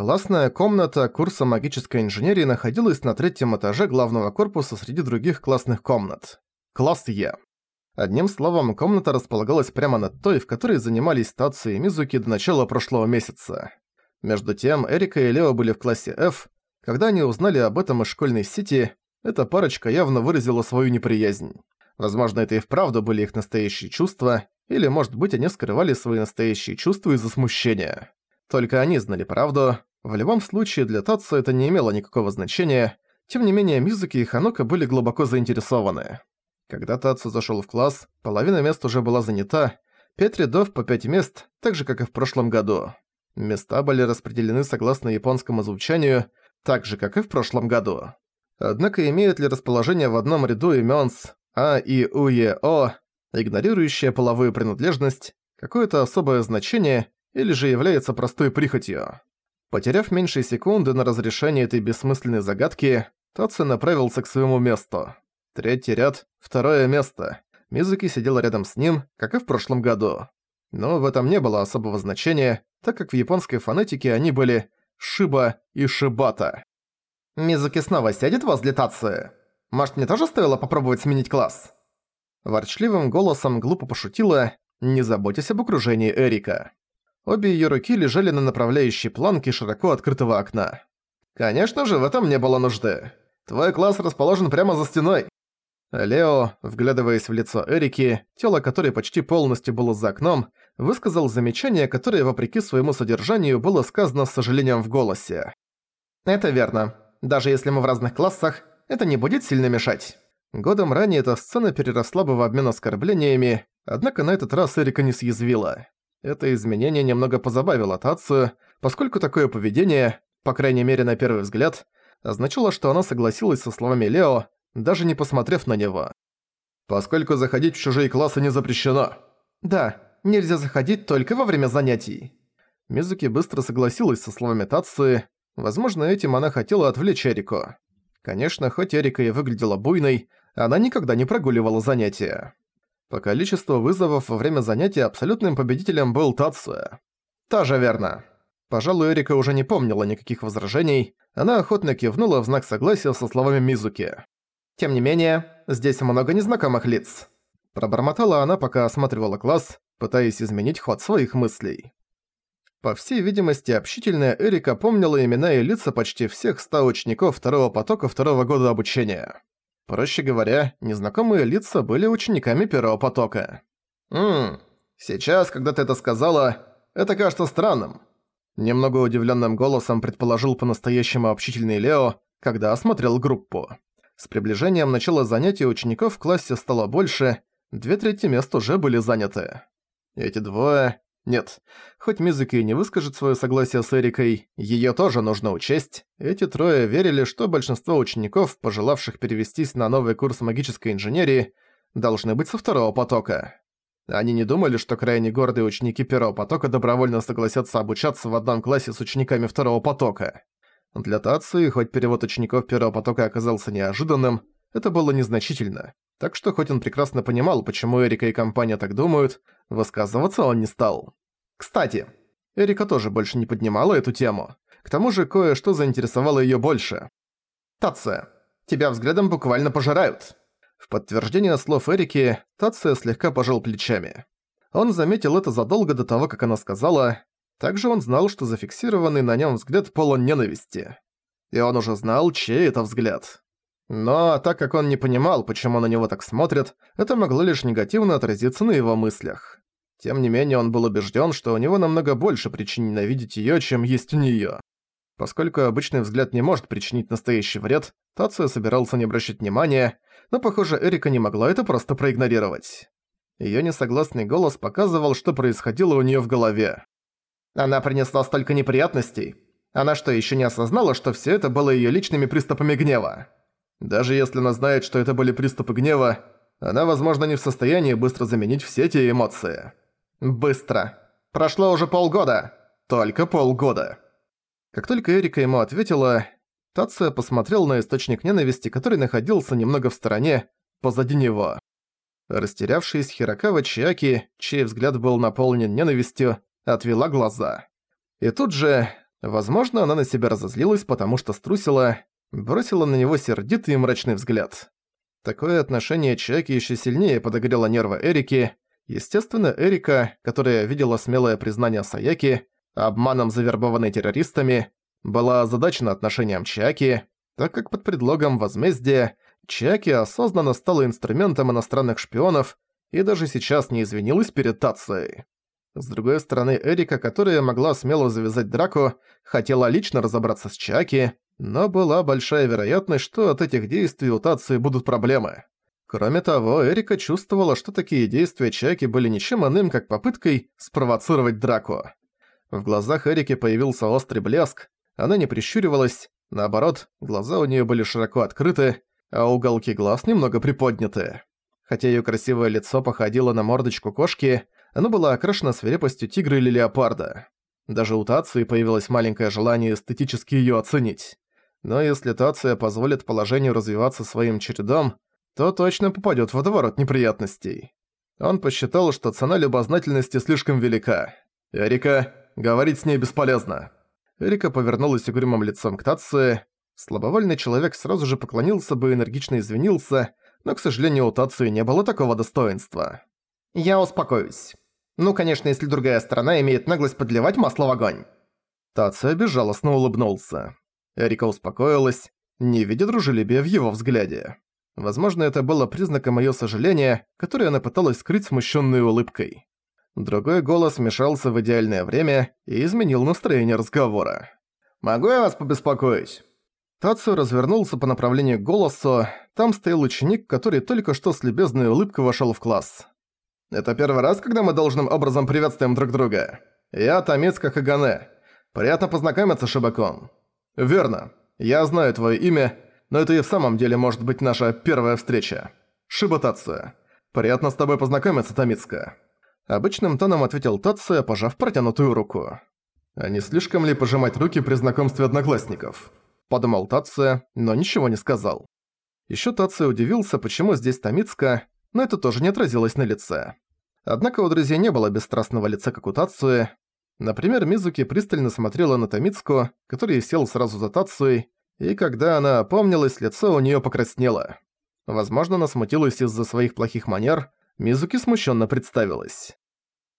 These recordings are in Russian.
Классная комната курса магической инженерии находилась на третьем этаже главного корпуса среди других классных комнат. Класс Е. Одним словом, комната располагалась прямо над той, в которой занимались Тацу и Мизуки до начала прошлого месяца. Между тем, Эрика и Лео были в классе F. Когда они узнали об этом из школьной сети, эта парочка явно выразила свою неприязнь. Возможно, это и вправду были их настоящие чувства, или, может быть, они скрывали свои настоящие чувства из-за смущения. Только они знали правду. В любом случае, для Татсу это не имело никакого значения. Тем не менее, Мизуки и Ханока были глубоко заинтересованы. Когда Татсу зашёл в класс, половина мест уже была занята, пять рядов по пять мест, так же, как и в прошлом году. Места были распределены согласно японскому звучанию, так же, как и в прошлом году. Однако имеют ли расположение в одном ряду имён с а и у е о, игнорирующая половую принадлежность, какое-то особое значение или же является простой прихотью. Потеряв меньше секунды на разрешение этой бессмысленной загадки, Татсу направился к своему месту. Третий ряд, второе место. Мизуки сидела рядом с ним, как и в прошлом году. Но в этом не было особого значения, так как в японской фонетике они были Шиба и Шибата. «Мизуки снова сядет возле Татсу?» Может, мне тоже стоило попробовать сменить класс?» Ворчливым голосом глупо пошутила, не заботясь об окружении Эрика. Обе её руки лежали на направляющей планке широко открытого окна. «Конечно же, в этом не было нужды. Твой класс расположен прямо за стеной». Лео, вглядываясь в лицо Эрики, тело которой почти полностью было за окном, высказал замечание, которое, вопреки своему содержанию, было сказано с сожалением в голосе. «Это верно. Даже если мы в разных классах, это не будет сильно мешать. Годом ранее эта сцена переросла бы в обмен оскорблениями, однако на этот раз Эрика не съязвила. Это изменение немного позабавило Тацию, поскольку такое поведение, по крайней мере на первый взгляд, означало, что она согласилась со словами Лео, даже не посмотрев на него. «Поскольку заходить в чужие классы не запрещено». «Да, нельзя заходить только во время занятий». Мизуки быстро согласилась со словами Тации, возможно, этим она хотела отвлечь Эрику. Конечно, хоть Эрика и выглядела буйной, она никогда не прогуливала занятия. По количеству вызовов во время занятия абсолютным победителем был Тацуя. Тоже верно. Пожалуй, Эрика уже не помнила никаких возражений, она охотно кивнула в знак согласия со словами Мизуки. «Тем не менее, здесь много незнакомых лиц». Пробормотала она, пока осматривала класс, пытаясь изменить ход своих мыслей. По всей видимости, общительная Эрика помнила имена и лица почти всех ста учеников второго потока второго года обучения. Проще говоря, незнакомые лица были учениками первого потока. «Ммм, сейчас, когда ты это сказала, это кажется странным». Немного удивленным голосом предположил по-настоящему общительный Лео, когда осмотрел группу. С приближением начала занятия учеников в классе стало больше, две трети мест уже были заняты. Эти двое нет, хоть Мизуки и не выскажет свое согласие с Эрикой, ее тоже нужно учесть. Эти трое верили, что большинство учеников, пожелавших перевестись на новый курс магической инженерии, должны быть со второго потока. Они не думали, что крайне гордые ученики первого потока добровольно согласятся обучаться в одном классе с учениками второго потока. Для Тации, хоть перевод учеников первого потока оказался неожиданным, это было незначительно. Так что хоть он прекрасно понимал, почему Эрика и компания так думают, высказываться он не стал. Кстати, Эрика тоже больше не поднимала эту тему. К тому же кое-что заинтересовало её больше. «Тация, тебя взглядом буквально пожирают». В подтверждение слов Эрики, Тация слегка пожал плечами. Он заметил это задолго до того, как она сказала. Также он знал, что зафиксированный на нём взгляд полон ненависти. И он уже знал, чей это взгляд. Но так как он не понимал, почему на него так смотрят, это могло лишь негативно отразиться на его мыслях. Тем не менее, он был убежден, что у него намного больше причин ненавидеть ее, чем есть у нее. Поскольку обычный взгляд не может причинить настоящий вред, Тацио собирался не обращать внимания, но, похоже, Эрика не могла это просто проигнорировать. Ее несогласный голос показывал, что происходило у нее в голове. Она принесла столько неприятностей. Она что, еще не осознала, что все это было ее личными приступами гнева? Даже если она знает, что это были приступы гнева, она, возможно, не в состоянии быстро заменить все эти эмоции. Быстро. Прошло уже полгода. Только полгода. Как только Эрика ему ответила, Тация посмотрел на источник ненависти, который находился немного в стороне, позади него. Растерявшись, Хирокава Чиаки, чей взгляд был наполнен ненавистью, отвела глаза. И тут же Возможно, она на себя разозлилась, потому что струсила, бросила на него сердитый и мрачный взгляд. Такое отношение Чаки еще сильнее подогрело нервы Эрики. Естественно, Эрика, которая видела смелое признание Саяки, обманом завербованной террористами, была озадачена отношением Чаки, так как под предлогом возмездия Чаки осознанно стала инструментом иностранных шпионов и даже сейчас не извинилась перед Тацией. С другой стороны, Эрика, которая могла смело завязать драку, хотела лично разобраться с Чаки, но была большая вероятность, что от этих действий у Тации будут проблемы. Кроме того, Эрика чувствовала, что такие действия Чаки были ничем иным, как попыткой спровоцировать драку. В глазах Эрики появился острый блеск, она не прищуривалась, наоборот, глаза у нее были широко открыты, а уголки глаз немного приподняты. Хотя ее красивое лицо походило на мордочку кошки, оно было окрашено свирепостью тигра или леопарда. Даже у Тации появилось маленькое желание эстетически ее оценить. Но если Тация позволит положению развиваться своим чередом, то точно попадет в водоворот неприятностей. Он посчитал, что цена любознательности слишком велика. «Эрика, говорить с ней бесполезно». Эрика повернулась угрюмым лицом к Тации. Слабовольный человек сразу же поклонился бы и энергично извинился, но, к сожалению, у Тации не было такого достоинства. «Я успокоюсь. Ну, конечно, если другая сторона имеет наглость подливать масло в огонь». Тация безжалостно улыбнулся. Эрика успокоилась, не видя дружелюбия в его взгляде. Возможно, это было признаком её сожаления, которое она пыталась скрыть смущенной улыбкой. Другой голос вмешался в идеальное время и изменил настроение разговора. «Могу я вас побеспокоить?» Тацу развернулся по направлению к голосу, там стоял ученик, который только что с любезной улыбкой вошёл в класс. «Это первый раз, когда мы должным образом приветствуем друг друга. Я Тамицка Хагане. Приятно познакомиться, Шибакон». «Верно. Я знаю твоё имя, но это и в самом деле может быть наша первая встреча. Шиба Приятно с тобой познакомиться, Тамицка». Обычным тоном ответил Тация, пожав протянутую руку. «А не слишком ли пожимать руки при знакомстве одноклассников?» Подумал Тация, но ничего не сказал. Ещё Тация удивился, почему здесь Тамицка, но это тоже не отразилось на лице. Однако у друзей не было бесстрастного лица, как у Тацуи. Например, Мизуки пристально смотрела на Тамицку, который сел сразу за Тацуей, и когда она опомнилась, лицо у неё покраснело. Возможно, она смутилась из-за своих плохих манер, Мизуки смущенно представилась.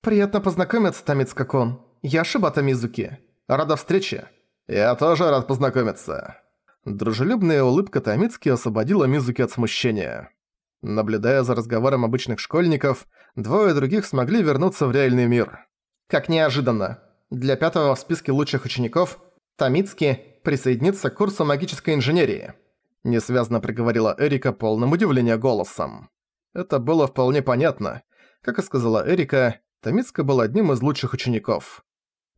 «Приятно познакомиться, Тамицка-кон. Я Шибата Мизуки. Рада встрече». «Я тоже рад познакомиться». Дружелюбная улыбка Тамицки освободила Мизуки от смущения. Наблюдая за разговором обычных школьников, двое других смогли вернуться в реальный мир. Как неожиданно. Для пятого в списке лучших учеников Тамицки присоединится к курсу магической инженерии. Несвязно приговорила Эрика полным удивления голосом. Это было вполне понятно. Как и сказала Эрика, Томицка был одним из лучших учеников.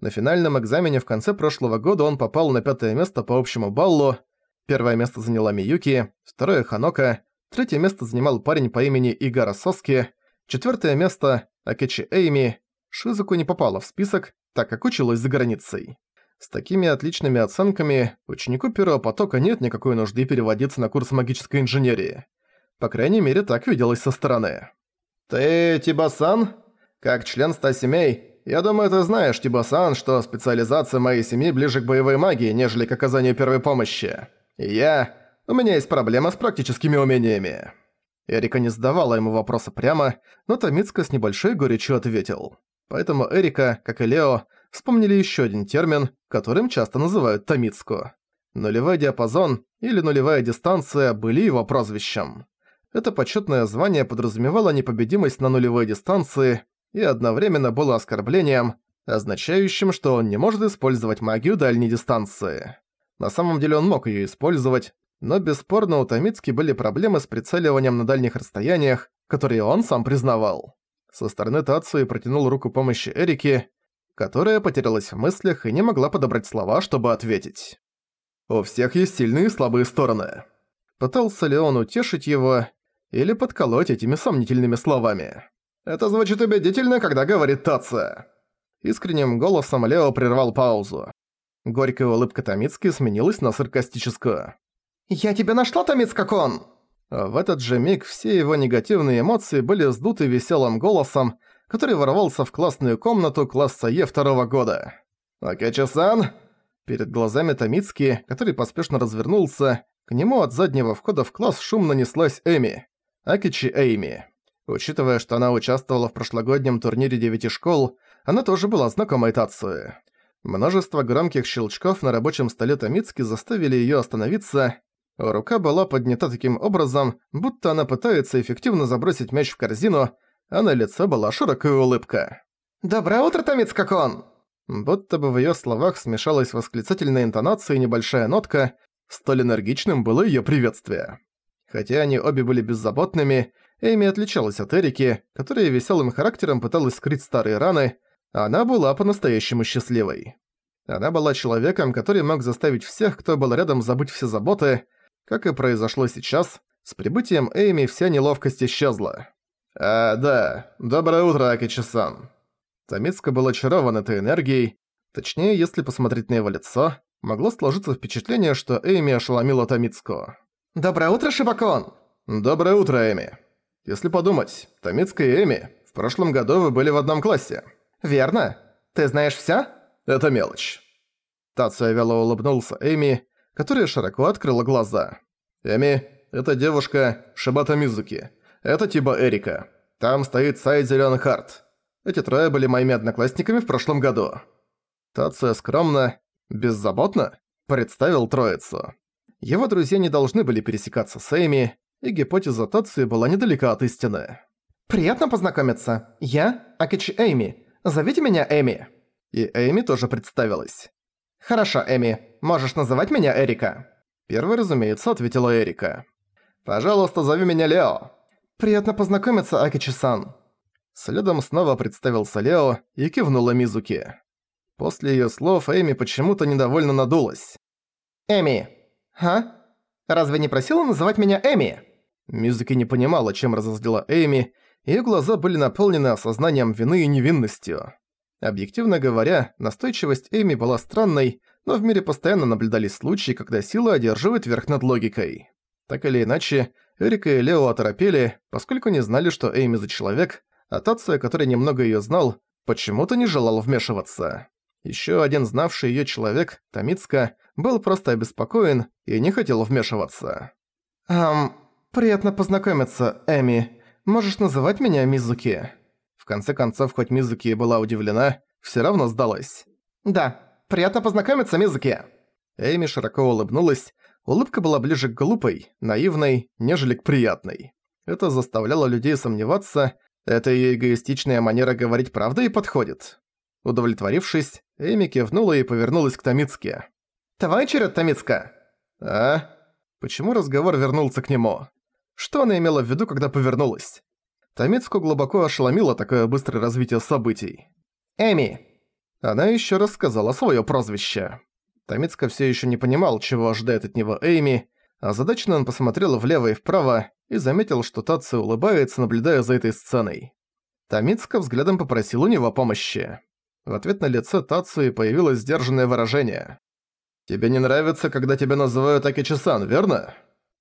На финальном экзамене в конце прошлого года он попал на пятое место по общему баллу. Первое место заняла Миюки, второе – Ханока, третье место занимал парень по имени Игара Соски, четвертое место – Акечи Эйми. Шизуку не попала в список, так как училась за границей. С такими отличными оценками ученику первого потока нет никакой нужды переводиться на курс магической инженерии. По крайней мере, так виделось со стороны. «Ты Тибасан? Как член ста семей, я думаю, ты знаешь, Тибасан, что специализация моей семьи ближе к боевой магии, нежели к оказанию первой помощи. И я... У меня есть проблема с практическими умениями». Эрика не задавала ему вопроса прямо, но Томицко с небольшой горечью ответил. Поэтому Эрика, как и Лео, вспомнили еще один термин, которым часто называют Томицко. Нулевой диапазон или нулевая дистанция были его прозвищем. Это почетное звание подразумевало непобедимость на нулевой дистанции и одновременно было оскорблением, означающим, что он не может использовать магию дальней дистанции. На самом деле он мог ее использовать, но бесспорно у Томицки были проблемы с прицеливанием на дальних расстояниях, которые он сам признавал. Со стороны Тацуи протянул руку помощи Эрике, которая потерялась в мыслях и не могла подобрать слова, чтобы ответить. «У всех есть сильные и слабые стороны». Пытался ли он утешить его, или подколоть этими сомнительными словами. «Это звучит убедительно, когда говорит Таца». Искренним голосом Лео прервал паузу. Горькая улыбка Томицки сменилась на саркастическую. «Я тебя нашла, Томицка-кон!» В этот же миг все его негативные эмоции были сдуты веселым голосом, который ворвался в классную комнату класса Е второго года. «Акечи-сан, Перед глазами Томицки, который поспешно развернулся, к нему от заднего входа в класс шумно неслась Эми. Акичи Эйми. Учитывая, что она участвовала в прошлогоднем турнире девяти школ, она тоже была знакомой Тацуи. Множество громких щелчков на рабочем столе Томицки заставили её остановиться. Рука была поднята таким образом, будто она пытается эффективно забросить мяч в корзину, а на лице была широкая улыбка. «Доброе утро, Томицка-кон!» Будто бы в её словах смешалась восклицательная интонация и небольшая нотка, столь энергичным было её приветствие. Хотя они обе были беззаботными, Эми отличалась от Эрики, которая веселым характером пыталась скрыть старые раны, она была по-настоящему счастливой. Она была человеком, который мог заставить всех, кто был рядом, забыть все заботы, как и произошло сейчас, с прибытием Эйми вся неловкость исчезла. «А, да, доброе утро, Акичи-сан». Томицка был очарован этой энергией, точнее, если посмотреть на его лицо, могло сложиться впечатление, что Эйми ошеломила Томицку. «Доброе утро, Шибакон!» «Доброе утро, Эми. Если подумать, Томицка и Эми, в прошлом году вы были в одном классе». «Верно? Ты знаешь всё?» «Это мелочь». Тацуя вяло улыбнулся Эми, которая широко открыла глаза. «Эми, это девушка Шибата Мизуки. Это типа Эрика. Там стоит Сай Зелёный Харт. Эти трое были моими одноклассниками в прошлом году». Тацуя скромно, беззаботно представил троицу. Его друзья не должны были пересекаться с Эми, и гипотеза Тацуи была недалека от истины. «Приятно познакомиться. Я Акичи Эйми, Зовите меня Эми». И Эми тоже представилась. «Хорошо, Эми, можешь называть меня Эрика». Первый, разумеется, ответила Эрика. «Пожалуйста, зови меня Лео». «Приятно познакомиться, Акичи-сан». Следом снова представился Лео и кивнула Мизуки. После её слов Эми почему-то недовольно надулась. «Эми, а? Разве не просила называть меня Эми?» Мизуки не понимала, чем разозлила Эми, Её глаза были наполнены осознанием вины и невинностью. Объективно говоря, настойчивость Эми была странной, но в мире постоянно наблюдались случаи, когда сила одерживает верх над логикой. Так или иначе, Эрика и Лео оторопели, поскольку не знали, что Эми за человек, а Тация, который немного её знал, почему-то не желал вмешиваться. Ещё один знавший её человек, Томицка, был просто обеспокоен и не хотел вмешиваться. «Эм, приятно познакомиться, Эми», Можешь называть меня Мизуки». В конце концов, хоть Мизуки была удивлена, всё равно сдалась. «Да, приятно познакомиться, Мизуки». Эйми широко улыбнулась. Улыбка была ближе к глупой, наивной, нежели к приятной. Это заставляло людей сомневаться, эта её эгоистичная манера говорить правду и подходит. Удовлетворившись, Эми кивнула и повернулась к Томицке. «Твой черед, Томицка?» «А?» Почему разговор вернулся к нему? Что она имела в виду, когда повернулась? Томицку глубоко ошеломило такое быстрое развитие событий. «Эми!» Она еще раз сказала свое прозвище. Томицка все еще не понимал, чего ожидает от него Эйми, а задачно он посмотрел влево и вправо и заметил, что Татсу улыбается, наблюдая за этой сценой. Томицка взглядом попросил у него помощи. В ответ на лице Тацуи появилось сдержанное выражение. «Тебе не нравится, когда тебя называют Акичи-сан, верно?»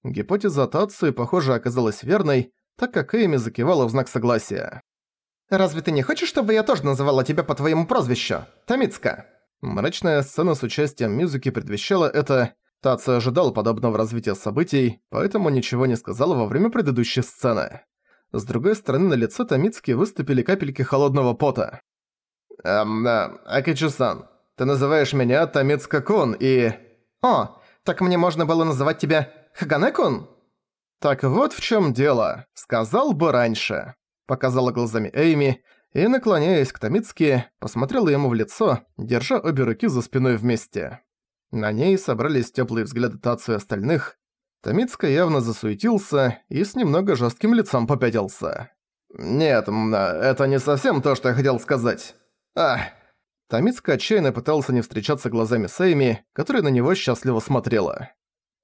Гипотеза Тацуи, похоже, оказалась верной, так как Эйми закивала в знак согласия. «Разве ты не хочешь, чтобы я тоже называла тебя по твоему прозвищу? Томицка?» Мрачная сцена с участием музыки предвещала это. Тацу ожидал подобного развития событий, поэтому ничего не сказала во время предыдущей сцены. С другой стороны, на лицо Томицки выступили капельки холодного пота. «Эм, да, Акичи-сан, ты называешь меня Томицка-кун и...» «О, так мне можно было называть тебя Хаганекун?» «Так вот в чем дело. Сказал бы раньше», — показала глазами Эйми, и, наклоняясь к Томицке, посмотрела ему в лицо, держа обе руки за спиной вместе. На ней собрались теплые взгляды Тацу и остальных. Томицка явно засуетился и с немного жестким лицом попятился. «Нет, это не совсем то, что я хотел сказать. Ах!» Томицка отчаянно пытался не встречаться глазами с Эйми, которая на него счастливо смотрела.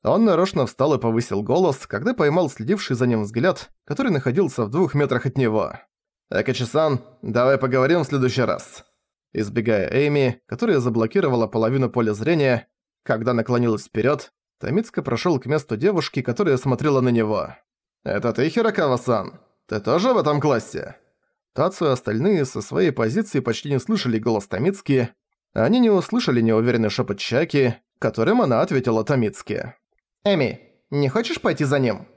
Он нарочно встал и повысил голос, когда поймал следивший за ним взгляд, который находился в двух метрах от него. «Экачи-сан, давай поговорим в следующий раз». Избегая Эйми, которая заблокировала половину поля зрения, когда наклонилась вперед, Томицка прошел к месту девушки, которая смотрела на него. «Это ты, Хирокава-сан? Ты тоже в этом классе?» Тацу и остальные со своей позиции почти не слышали голос Томицки. Они не услышали неуверенный шепот Чаки, которым она ответила Томицки. «Эми, не хочешь пойти за ним?»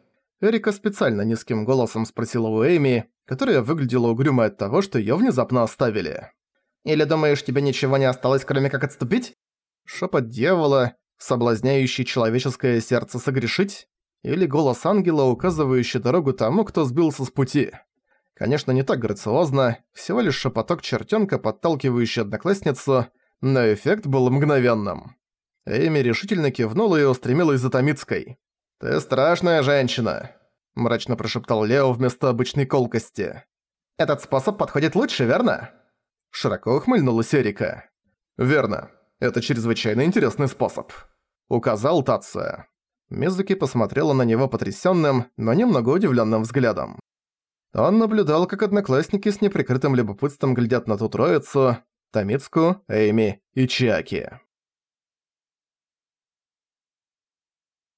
Эрика специально низким голосом спросила у Эми, которая выглядела угрюмой от того, что её внезапно оставили. «Или думаешь, тебе ничего не осталось, кроме как отступить?» Шепот дьявола, соблазняющий человеческое сердце согрешить? Или голос ангела, указывающий дорогу тому, кто сбился с пути? Конечно, не так грациозно, всего лишь шепоток чертёнка, подталкивающий одноклассницу, но эффект был мгновенным. Эми решительно кивнула и устремилась за Томицкой. «Ты страшная женщина», – мрачно прошептал Лео вместо обычной колкости. «Этот способ подходит лучше, верно?» Широко ухмыльнулась Эрика. «Верно. Это чрезвычайно интересный способ», – указал Тация. Мизуки посмотрела на него потрясённым, но немного удивлённым взглядом. Он наблюдал, как одноклассники с неприкрытым любопытством глядят на ту троицу – Томицку, Эйми и Чаки.